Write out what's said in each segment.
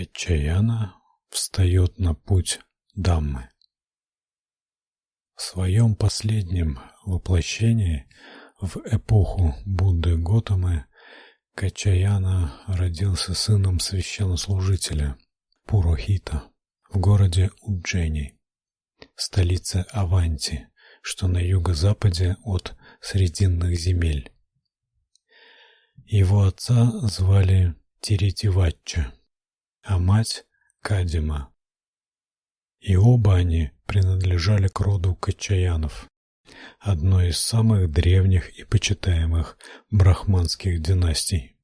Качаяна встает на путь Даммы. В своем последнем воплощении в эпоху Будды Готамы Качаяна родился сыном священнослужителя Пурохита в городе Уджени, столице Аванти, что на юго-западе от Срединных земель. Его отца звали Тиритивачча, а мать Кадима. И оба они принадлежали к роду Качаянов, одной из самых древних и почитаемых брахманских династий.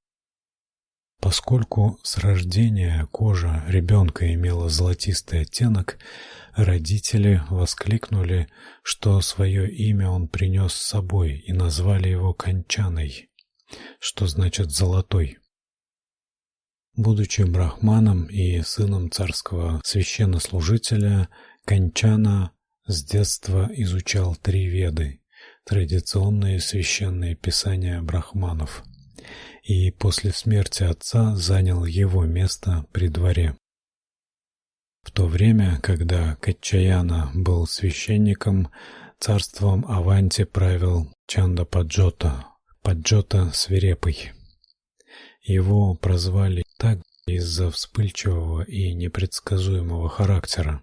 Поскольку с рождения кожа ребенка имела золотистый оттенок, родители воскликнули, что свое имя он принес с собой и назвали его Кончаной, что значит золотой. Будучи брахманом и сыном царского священнослужителя, Кончана с детства изучал три веды, традиционные священные писания брахманов, и после смерти отца занял его место при дворе. В то время, когда Качаяна был священником, царством Аванти правил Чанда Паджота, Паджота свирепый. Его прозвали так из-за вспыльчивого и непредсказуемого характера.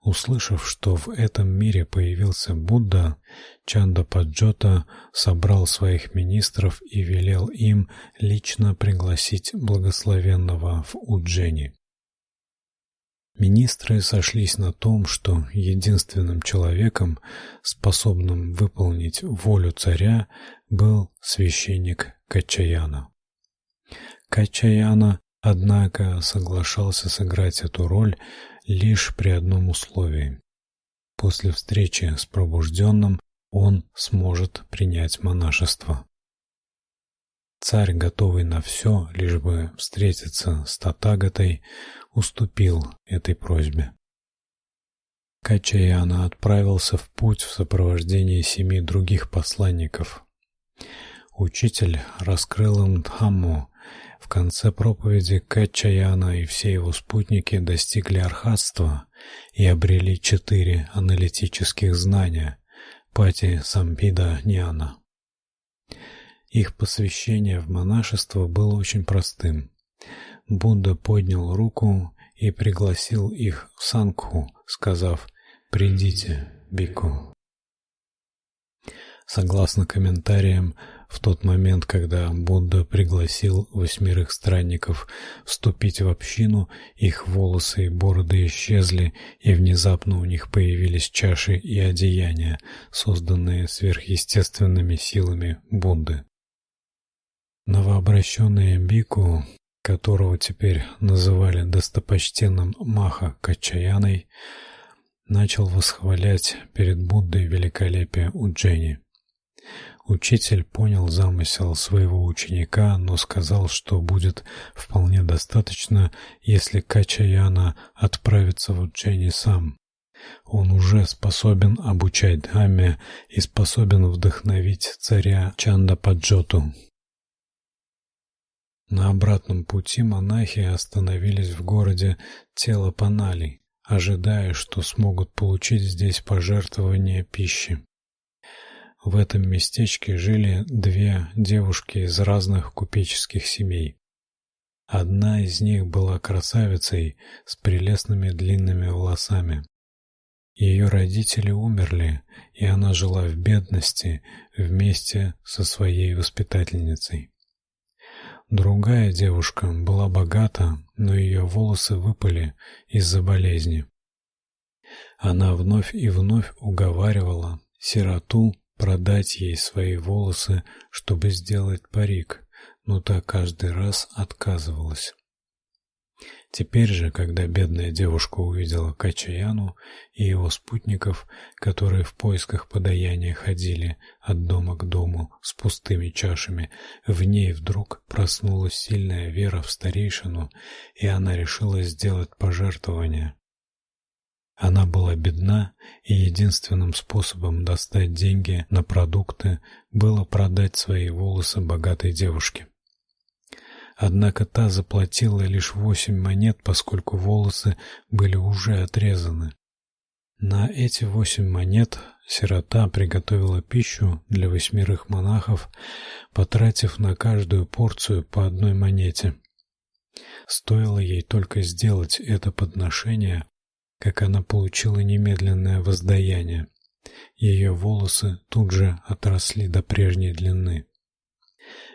Услышав, что в этом мире появился Будда, Чанда Паджота собрал своих министров и велел им лично пригласить благословенного в Уджени. Министры сошлись на том, что единственным человеком, способным выполнить волю царя, был священник Качаяна. Качаяна, однако, соглашался сыграть эту роль лишь при одном условии. После встречи с пробужденным он сможет принять монашество. Царь, готовый на все, лишь бы встретиться с Татагатой, уступил этой просьбе. Качаяна отправился в путь в сопровождении семи других посланников. Учитель раскрыл им Дхамму, в конце проповеди Качаяна и все его спутники достигли архатства и обрели четыре аналитических знания пати сампида Няна. Их посвящение в монашество было очень простым. Будда поднял руку и пригласил их в сангху, сказав: "Придите, бику". Согласно комментариям, в тот момент, когда Будда пригласил восьмерых странников вступить в общину, их волосы и бороды исчезли, и внезапно у них появились чаши и одеяния, созданные сверхъестественными силами Будды. Новообращенный бику, которого теперь называли достопочтенным Маха Качаяной, начал восхвалять перед Буддой великолепие Уджени. Учитель понял замысел своего ученика, но сказал, что будет вполне достаточно, если Качаяна отправится в Уджени сам. Он уже способен обучать Дхамме и способен вдохновить царя Чандападжоту. На обратном пути монахи остановились в городе Телопанали, ожидая, что смогут получить здесь пожертвование пищи. В этом местечке жили две девушки из разных купеческих семей. Одна из них была красавицей с прелестными длинными волосами. Ее родители умерли, и она жила в бедности вместе со своей воспитательницей. Другая девушка была богата, но ее волосы выпали из-за болезни. Она вновь и вновь уговаривала сироту продать ей свои волосы, чтобы сделать парик, но та каждый раз отказывалась. Теперь же, когда бедная девушка увидела Качаяну и его спутников, которые в поисках подаяния ходили от дома к дому с пустыми чашами, в ней вдруг проснулась сильная вера в старейшину, и она решила сделать пожертвование. Она была бедна, и единственным способом достать деньги на продукты было продать свои волосы богатой девушке. Однако та заплатила лишь восемь монет, поскольку волосы были уже отрезаны. На эти восемь монет сирота приготовила пищу для восьмерых монахов, потратив на каждую порцию по одной монете. Стоило ей только сделать это подношение, как она получила немедленное воздаяние. Ее волосы тут же отросли до прежней длины.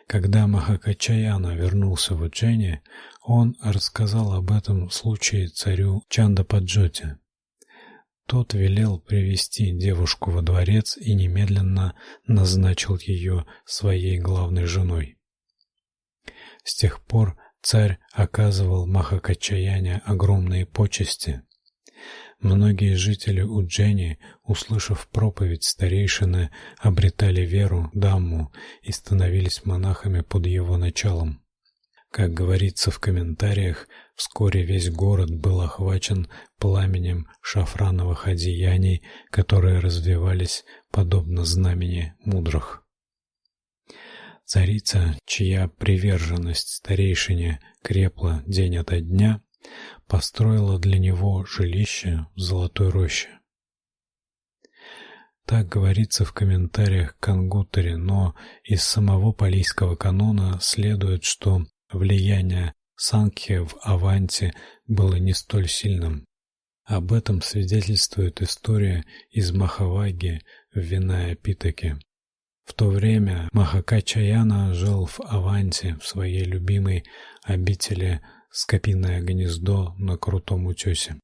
Когда Махакачаяна вернулся в Уджэни, он рассказал об этом случае царю Чандападжоте. Тот велел привести девушку во дворец и немедленно назначил ее своей главной женой. С тех пор царь оказывал Махакачаяне огромные почести. Многие жители Уджэни, услышав проповедь старейшины, обретали веру Дамму и становились монахами под его началом. Как говорится в комментариях, вскоре весь город был охвачен пламенем шафрановых одеяний, которые развевались подобно знамени мудрых. Царица, чья приверженность старейшине крепла день ото дня, построила для него жилище в Золотой роще. Так говорится в комментариях к Ангутаре, но из самого палийского канона следует, что влияние Санкхи в Аванте было не столь сильным. Об этом свидетельствует история из Махаваги в Виная Питаке. В то время Махакачаяна жил в Аванте, в своей любимой обители скопиное гнездо на крутом утёсе.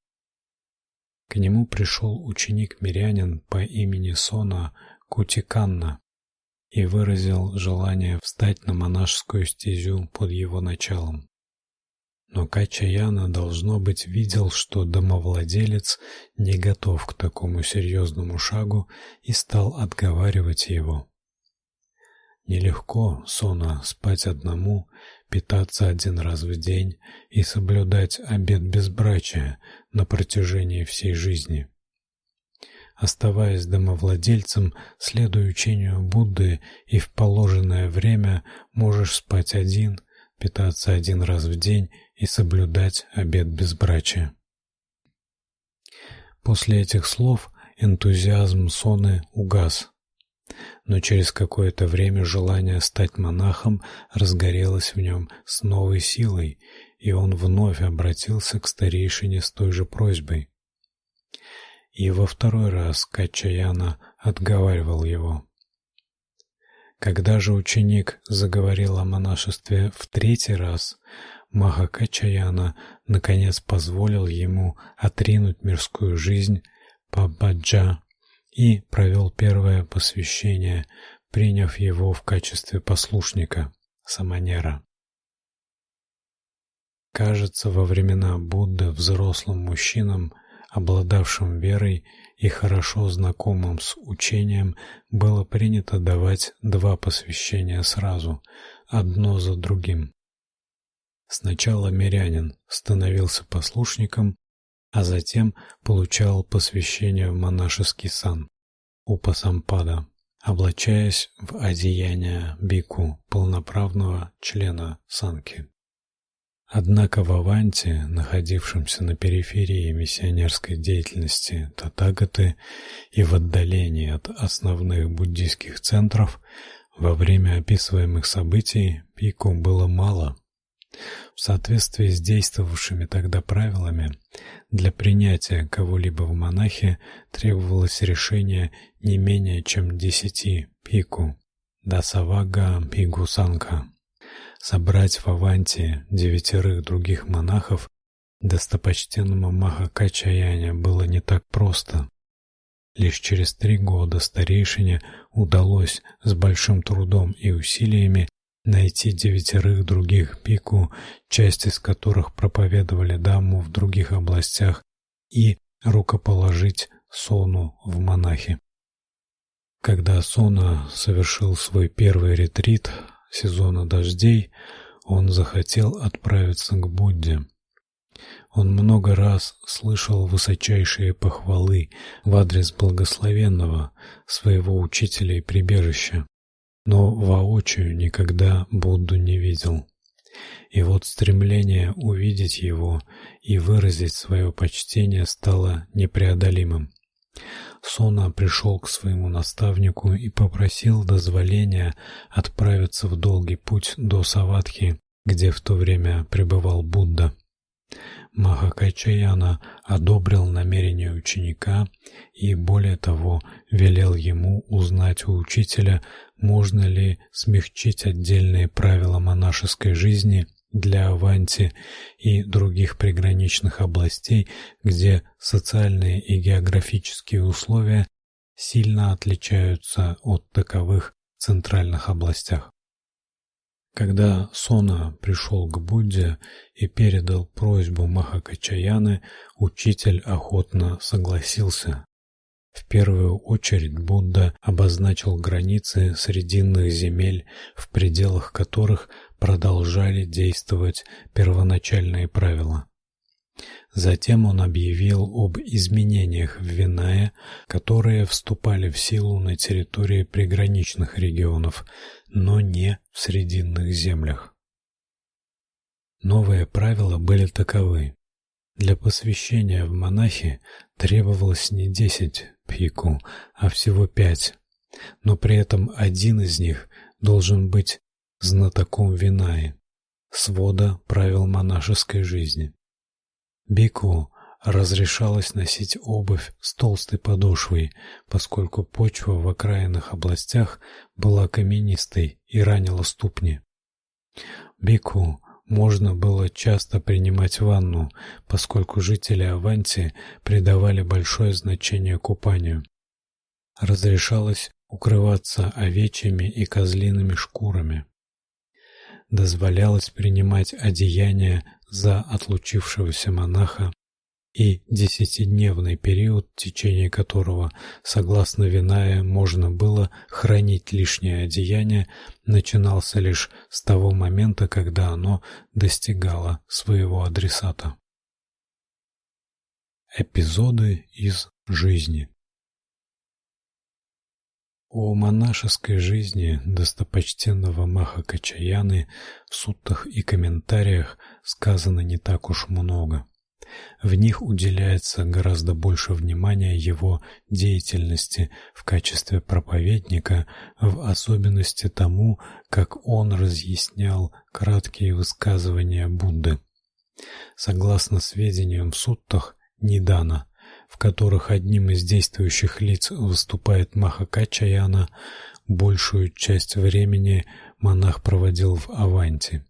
К нему пришел ученик-мирянин по имени Сона Кутиканна и выразил желание встать на монашескую стезю под его началом. Но Качаяна должно быть видел, что домовладелец не готов к такому серьезному шагу и стал отговаривать его. Нелегко Сона спать одному, питаться один раз в день и соблюдать обет безбрачия на протяжении всей жизни. Оставаясь домовладельцем, следуя учению Будды, и в положенное время можешь спать один, питаться один раз в день и соблюдать обет безбрачия. После этих слов энтузиазм Соны угас но через какое-то время желание стать монахом разгорелось в нем с новой силой, и он вновь обратился к старейшине с той же просьбой. И во второй раз Качаяна отговаривал его. Когда же ученик заговорил о монашестве в третий раз, Махакачаяна наконец позволил ему отринуть мирскую жизнь по баджа и провел первое посвящение, приняв его в качестве послушника саманера. Кажется, во времена Будды взрослым мужчинам, обладавшим верой и хорошо знакомым с учением, было принято давать два посвящения сразу, одно за другим. Сначала мирянин становился послушником, а затем получал посвящение в монашеский сан упасампада, облачаясь в одеяние бику, полноправного члена санки. Однако в Аванте, находившемся на периферии миссионерской деятельности Татагаты и в отдалении от основных буддийских центров, во время описываемых событий пику было мало. В соответствии с действовавшими тогда правилами, для принятия кого-либо в монахи требовалось решение не менее чем десяти пику дасавага пигусанка. Собрать в Аванте девятерых других монахов достопочтенному Махакачаяне было не так просто. Лишь через три года старейшине удалось с большим трудом и усилиями найти девятерых других пику, часть из которых проповедовали даму в других областях, и рукоположить Сону в монахи. Когда Сона совершил свой первый ретрит сезона дождей, он захотел отправиться к Будде. Он много раз слышал высочайшие похвалы в адрес благословенного своего учителя и прибежища но воочию никогда Будду не видел. И вот стремление увидеть его и выразить свое почтение стало непреодолимым. Сона пришел к своему наставнику и попросил дозволения отправиться в долгий путь до Саватхи, где в то время пребывал Будда. Махакачаяна одобрил намерение ученика и более того велел ему узнать у учителя, можно ли смягчить отдельные правила монашеской жизни для Аванти и других приграничных областей, где социальные и географические условия сильно отличаются от таковых в центральных областях. Когда Сона пришел к Будде и передал просьбу Махакачаяны, учитель охотно согласился. В первую очередь Будда обозначил границы срединных земель, в пределах которых продолжали действовать первоначальные правила. Затем он объявил об изменениях в Винае, которые вступали в силу на территории приграничных регионов, но не в срединных землях. Новые правила были таковы: для посвящения в монахи требовалось не десять пику, а всего пять, но при этом один из них должен быть знатоком Винае, свода правил монашеской жизни. Бику разрешалось носить обувь с толстой подошвой, поскольку почва в окраинных областях была каменистой и ранила ступни. Бику можно было часто принимать ванну, поскольку жители Аванти придавали большое значение купанию. Разрешалось укрываться овечьими и козлиными шкурами. Дозволялось принимать одеяния за отлучившегося монаха и десятидневный период, в течение которого, согласно Виная, можно было хранить лишнее одеяние, начинался лишь с того момента, когда оно достигало своего адресата. Эпизоды из жизни. О монашеской жизни достопочтенного Махакачаяны в суттах и комментариях сказано не так уж много. В них уделяется гораздо больше внимания его деятельности в качестве проповедника, в особенности тому, как он разъяснял краткие высказывания Будды. Согласно сведениям в суттах Нидана, в которых одним из действующих лиц выступает Махакачаяна, большую часть времени монах проводил в Аванти.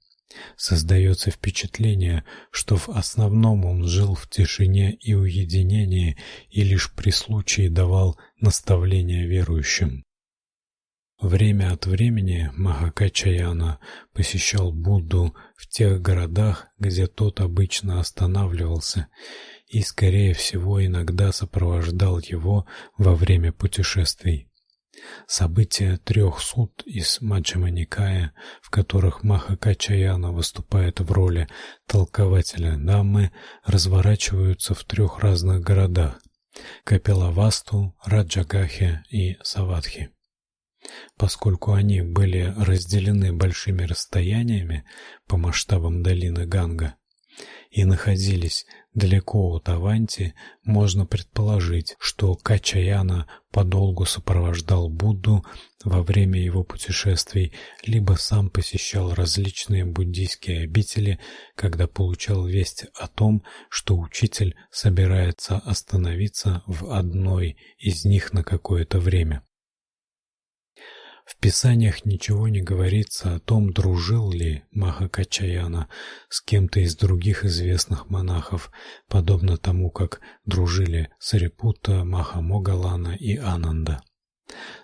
Создается впечатление, что в основном он жил в тишине и уединении и лишь при случае давал наставления верующим. Время от времени Махакачаяна посещал Будду в тех городах, где тот обычно останавливался, и, скорее всего, иногда сопровождал его во время путешествий. События трех суд из Маджхима в которых Махакачаяна выступает в роли толкователя Даммы, разворачиваются в трех разных городах: Капилавасту, Раджагахе и Саватхи. Поскольку они были разделены большими расстояниями по масштабам долины Ганга, и находились далеко от Аванти, можно предположить, что Качаяна подолгу сопровождал Будду во время его путешествий, либо сам посещал различные буддийские обители, когда получал весть о том, что учитель собирается остановиться в одной из них на какое-то время. В писаниях ничего не говорится о том, дружил ли Махакачаяна с кем-то из других известных монахов, подобно тому, как дружили Сарипутта, Махамогалана и Ананда.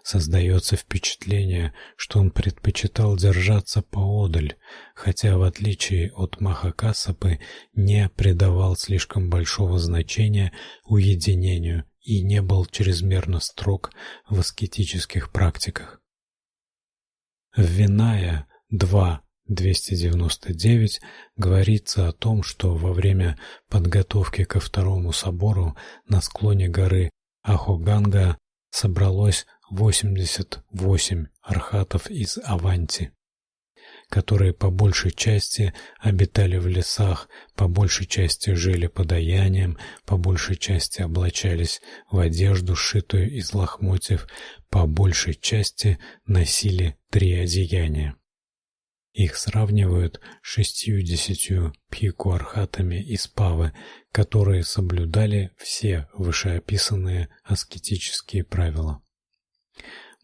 Создается впечатление, что он предпочитал держаться поодаль, хотя в отличие от Махакасапы не придавал слишком большого значения уединению и не был чрезмерно строг в аскетических практиках. В Виная 2.299 говорится о том, что во время подготовки ко второму собору на склоне горы Ахоганга собралось 88 архатов из Аванти. которые по большей части обитали в лесах, по большей части жили подаянием, по большей части облачались в одежду, сшитую из лохмотьев, по большей части носили три одеяния. Их сравнивают с шестью-десятью пхикуархатами из Павы, которые соблюдали все вышеописанные аскетические правила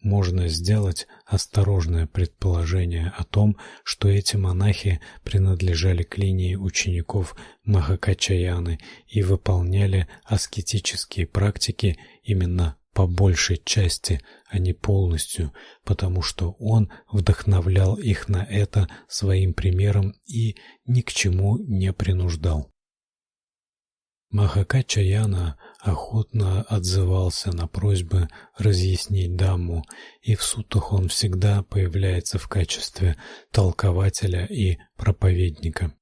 можно сделать осторожное предположение о том, что эти монахи принадлежали к линии учеников Махакачаяны и выполняли аскетические практики именно по большей части, а не полностью, потому что он вдохновлял их на это своим примером и ни к чему не принуждал. Махакачаяна охотно отзывался на просьбы разъяснить Дамму, и в сутах он всегда появляется в качестве толкователя и проповедника.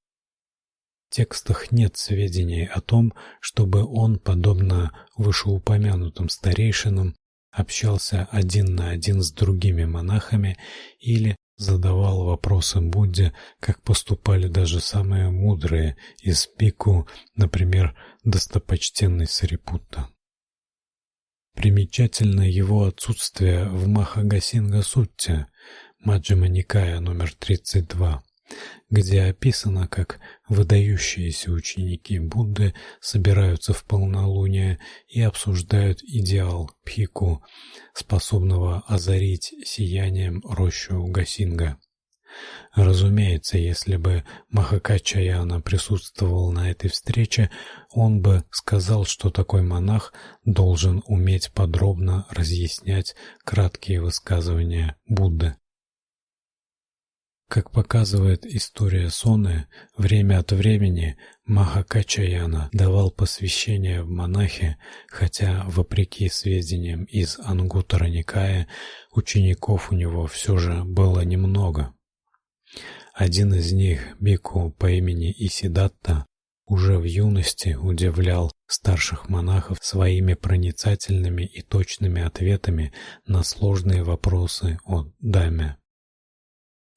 Текстах нет сведений о том, чтобы он, подобно вышеупомянутым старейшинам, общался один на один с другими монахами или задавал вопросы Будде, как поступали даже самые мудрые из пику, например, достопочтенный Сарипутта. Примечательно его отсутствие в Махагасинга-сутте, Маджхима Никая номер 32 где описано, как выдающиеся ученики Будды собираются в полнолуние и обсуждают идеал пхику, способного озарить сиянием рощу Гасинга. Разумеется, если бы Махакачаяна присутствовал на этой встрече, он бы сказал, что такой монах должен уметь подробно разъяснять краткие высказывания Будды. Как показывает история Соны, время от времени Махакачаяна давал посвящение в монахи, хотя вопреки сведениям из Ангуттара Никая учеников у него все же было немного. Один из них, бику по имени Исидатта, уже в юности удивлял старших монахов своими проницательными и точными ответами на сложные вопросы о даме.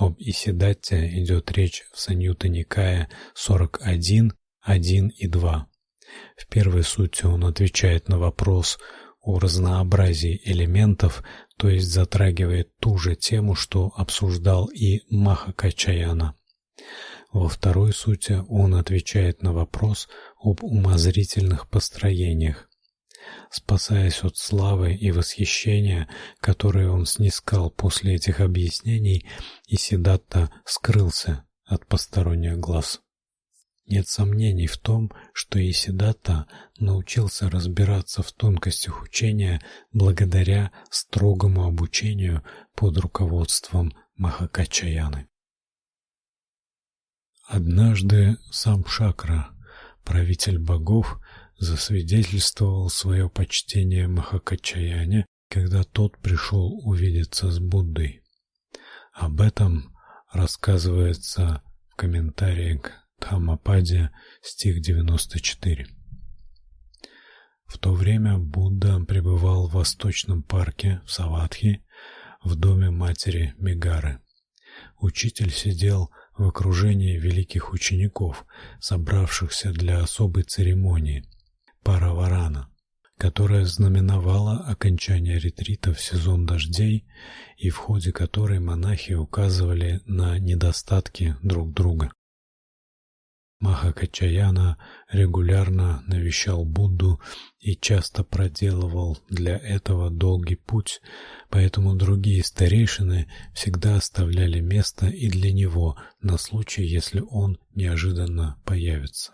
Об Исидатте идет речь в Саньютта Никая 41, 1 и 2. В первой сути он отвечает на вопрос о разнообразии элементов, то есть затрагивает ту же тему, что обсуждал и Махакачаяна. Во второй сути он отвечает на вопрос об умозрительных построениях спасаясь от славы и восхищения, которые он снискал после этих объяснений, и Сиддатта скрылся от посторонних глаз. Нет сомнений в том, что Исидата научился разбираться в тонкостях учения благодаря строгому обучению под руководством Махакачаяны. Однажды сам Шакра, правитель богов, засвидетельствовал свое почтение Махакачаяне, когда тот пришел увидеться с Буддой. Об этом рассказывается в комментарии к Дхаммападе, стих 94. В то время Будда пребывал в восточном парке в Саватхи, в доме матери Мегары. Учитель сидел в окружении великих учеников, собравшихся для особой церемонии Параварана, которая знаменовала окончание ретрита в сезон дождей и в ходе которой монахи указывали на недостатки друг друга. Махакачаяна регулярно навещал Будду и часто проделывал для этого долгий путь, поэтому другие старейшины всегда оставляли место и для него на случай, если он неожиданно появится.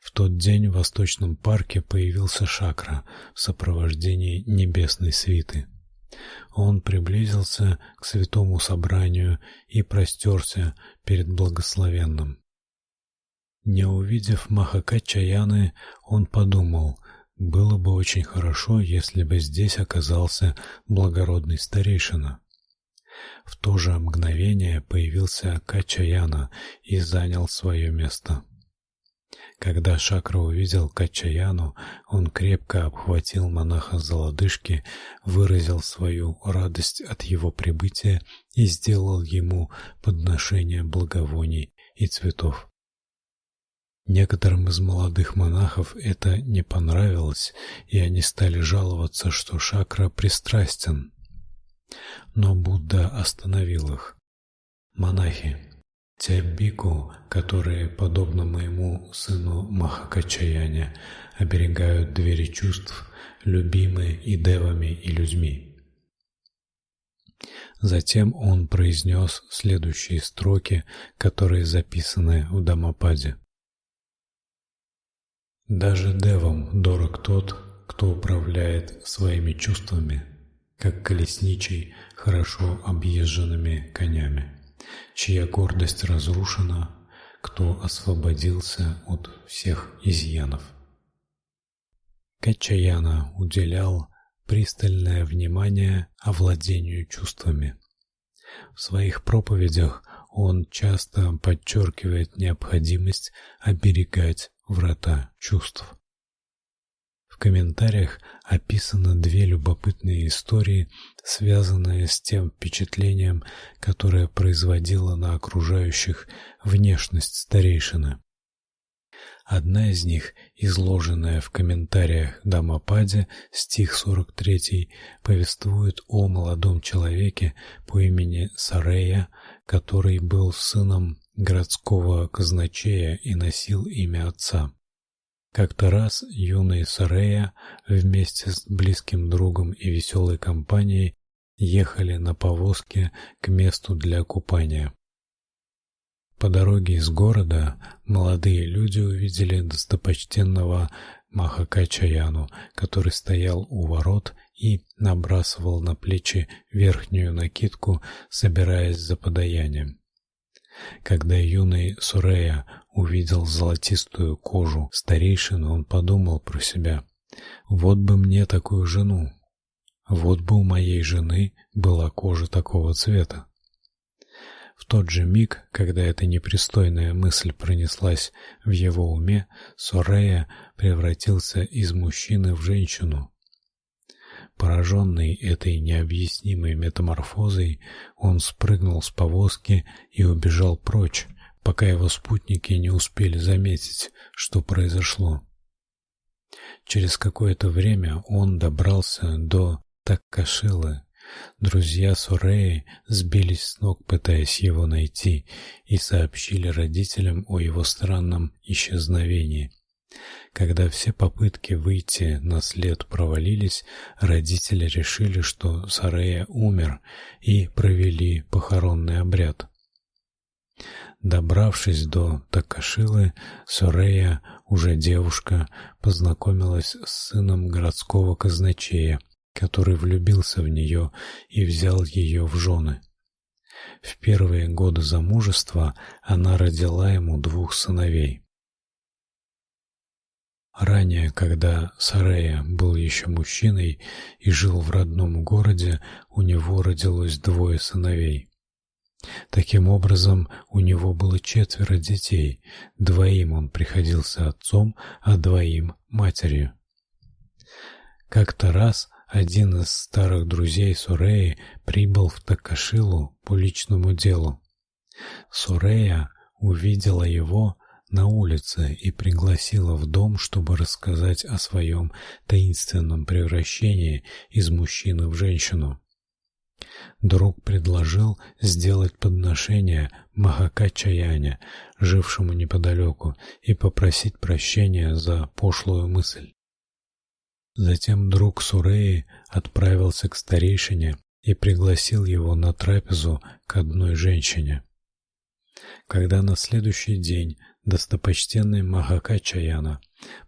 В тот день в Восточном парке появился Шакра в сопровождении небесной свиты. Он приблизился к святому собранию и простерся перед благословенным. Не увидев Махакачаяны, он подумал: было бы очень хорошо, если бы здесь оказался благородный старейшина. В то же мгновение появился Качаяна и занял свое место. Когда Шакра увидел Качаяну, он крепко обхватил монаха за лодыжки, выразил свою радость от его прибытия и сделал ему подношение благовоний и цветов. Некоторым из молодых монахов это не понравилось, и они стали жаловаться, что Шакра пристрастен. Но Будда остановил их. Монахи, те бику, которые, подобно моему сыну Махакачаяне, оберегают двери чувств, любимы и девами, и людьми. Затем он произнес следующие строки, которые записаны в Дамападе. Даже девам дорог тот, кто управляет своими чувствами, как колесничий хорошо объезженными конями чья гордость разрушена, кто освободился от всех изъянов. Качаяна уделял пристальное внимание овладению чувствами. В своих проповедях он часто подчеркивает необходимость оберегать врата чувств комментариях описаны две любопытные истории, связанные с тем впечатлением, которое производила на окружающих внешность старейшины. Одна из них, изложенная в комментариях Дамападе, стих 43, повествует о молодом человеке по имени Сарея, который был сыном городского казначея и носил имя отца. Как-то раз юный Сарея вместе с близким другом и веселой компанией ехали на повозке к месту для купания. По дороге из города молодые люди увидели достопочтенного Махакачаяну, который стоял у ворот и набрасывал на плечи верхнюю накидку, собираясь за подаянием. Когда юный Сурея увидел золотистую кожу старейшины, он подумал про себя: вот бы мне такую жену. Вот бы у моей жены была кожа такого цвета. В тот же миг, когда эта непристойная мысль пронеслась в его уме, Сорея превратился из мужчины в женщину. Пораженный этой необъяснимой метаморфозой, он спрыгнул с повозки и убежал прочь, пока его спутники не успели заметить, что произошло. Через какое-то время он добрался до Таккашилы. Друзья Суреи сбились с ног, пытаясь его найти, и сообщили родителям о его странном исчезновении. Когда все попытки выйти на след провалились, родители решили, что Сарея умер, и провели похоронный обряд. Добравшись до Такашилы, Сарея, уже девушка, познакомилась с сыном городского казначея, который влюбился в нее и взял ее в жены. В первые годы замужества она родила ему двух сыновей. Ранее, когда Сарея был еще мужчиной и жил в родном городе, у него родилось двое сыновей. Таким образом, у него было четверо детей. Двоим он приходился отцом, а двоим матерью. Как-то раз один из старых друзей Суреи прибыл в Такашилу по личному делу. Сурея увидела его на улице и пригласила в дом, чтобы рассказать о своем таинственном превращении из мужчины в женщину. Друг предложил сделать подношение Махакачаяне, жившему неподалеку, и попросить прощения за пошлую мысль. Затем друг Суреи отправился к старейшине и пригласил его на трапезу к одной женщине. Когда на следующий день достопочтенный Махакачаяна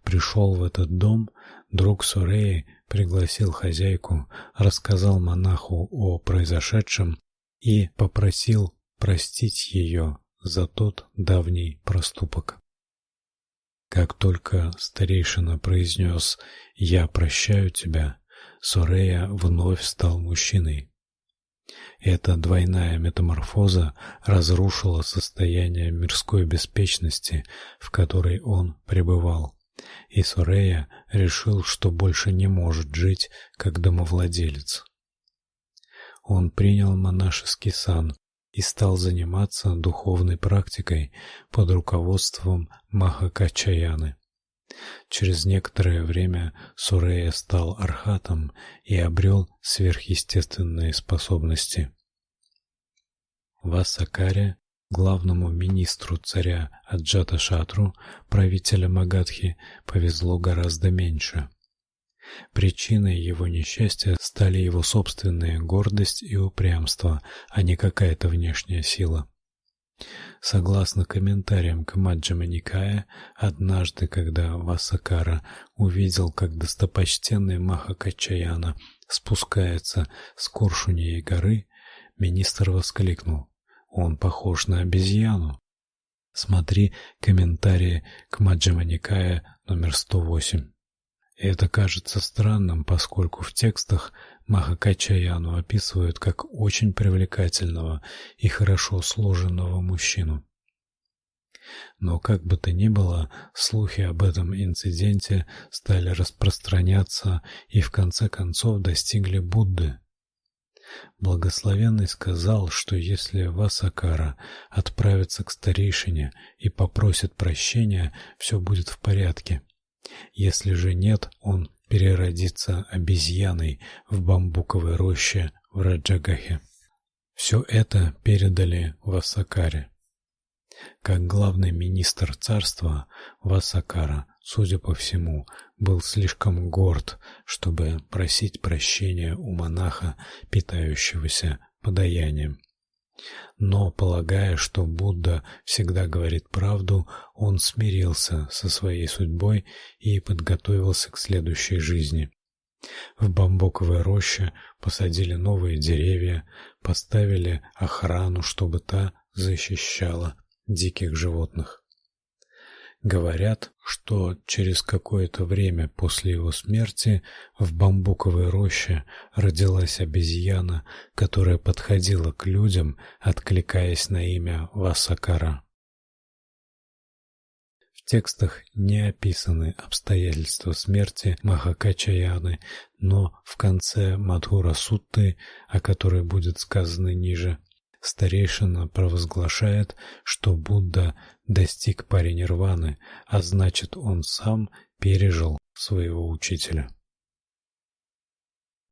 пришел в этот дом, друг Суреи пригласил хозяйку, рассказал монаху о произошедшем и попросил простить ее за тот давний проступок. Как только старейшина произнес «Я прощаю тебя», Сурея вновь стал мужчиной. Эта двойная метаморфоза разрушила состояние мирской беспечности, в которой он пребывал. И Сорея решил, что больше не может жить как домовладелец. Он принял монашеский сан и стал заниматься духовной практикой под руководством Махакачаяны. Через некоторое время Сурея стал архатом и обрел сверхъестественные способности. Васакаре, главному министру царя Аджата-шатру, правителя Магадхи, повезло гораздо меньше. Причиной его несчастья стали его собственная гордость и упрямство, а не какая-то внешняя сила. Согласно комментариям к Маджхима Никая, однажды, когда Васакара увидел, как достопочтенный Махакачаяна спускается с Коршуньей горы, министр воскликнул: "Он похож на обезьяну". Смотри комментарии к Маджхима Никая номер 108. Это кажется странным, поскольку в текстах Махакачаяну описывают как очень привлекательного и хорошо сложенного мужчину. Но как бы то ни было, слухи об этом инциденте стали распространяться и в конце концов достигли Будды. Благословенный сказал, что если Васакара отправится к старейшине и попросит прощения, все будет в порядке. Если же нет, он переродится обезьяной в бамбуковой роще в Раджагахе. Все это передали Васакаре. Как главный министр царства, Васакара, судя по всему, был слишком горд, чтобы просить прощения у монаха, питающегося подаянием. Но, полагая, что Будда всегда говорит правду, он смирился со своей судьбой и подготовился к следующей жизни. В бамбуковой роще посадили новые деревья, поставили охрану, чтобы та защищала диких животных. Говорят, что через какое-то время после его смерти в бамбуковой роще родилась обезьяна, которая подходила к людям, откликаясь на имя Васакара. В текстах не описаны обстоятельства смерти Махакачаяны, но в конце Мадхура Сутты, о которой будет сказано ниже, старейшина провозглашает, что Будда достиг паринирваны, а значит, он сам пережил своего учителя.